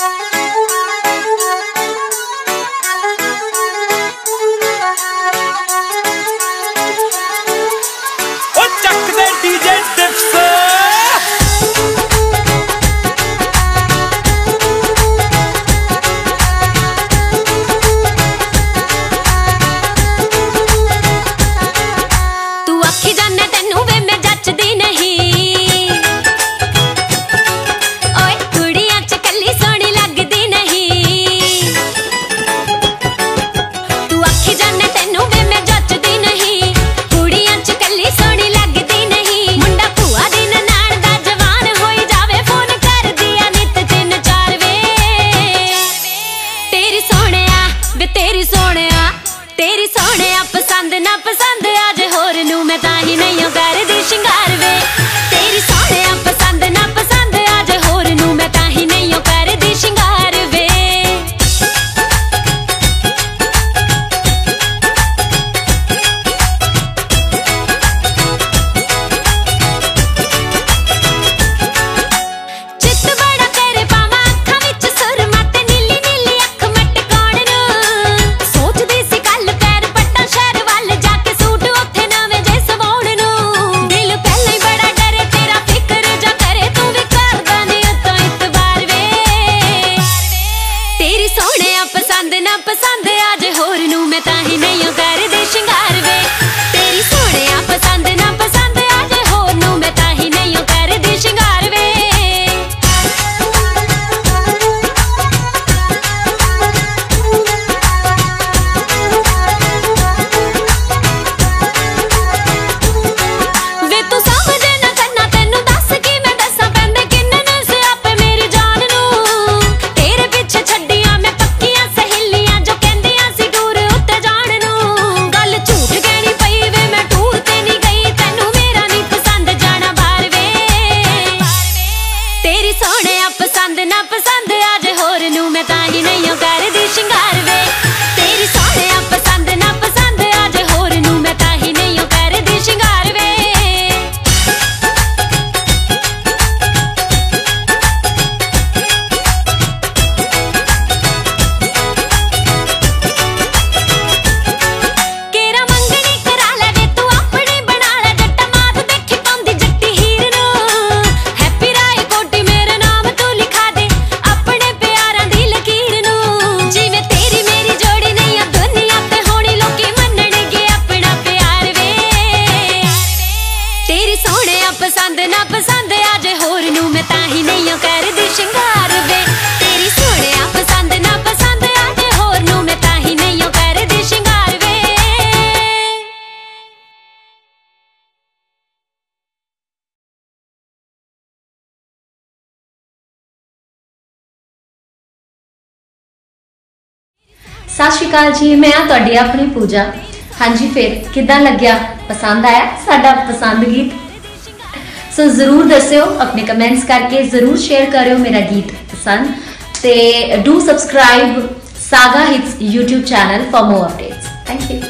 Bye. ਸੋਹਣਿਆ ਵੇ ਤੇਰੀ ਸੋਹਣਿਆ ਤੇਰੀ ਸੋਹਣਿਆ ਪਸੰਦ ਨਾ ਪਸੰਦ ਆ ਸਤਿ ਸ਼੍ਰੀ ਅਕਾਲ ਜੀ, ਮੈਂ ਆ ਤੁਹਾਡੀ ਆਪਣੀ ਪੂਜਾ। ਹਾਂਜੀ, ਫਿਰ ਕਿੱਦਾਂ ਲੱਗਿਆ? ਪਸੰਦ ਆਇਆ ਸਾਡਾ ਪਸੰਦ ਗੀਤ? ਸੋ ਜ਼ਰੂਰ ਦੱਸਿਓ, ਆਪਣੇ ਕਮੈਂਟਸ ਕਰਕੇ ਜ਼ਰੂਰ ਸ਼ੇਅਰ ਕਰਿਓ ਮੇਰਾ ਗੀਤ ਪਸੰਦ ਤੇ do subscribe Saga hits YouTube channel for more updates thank you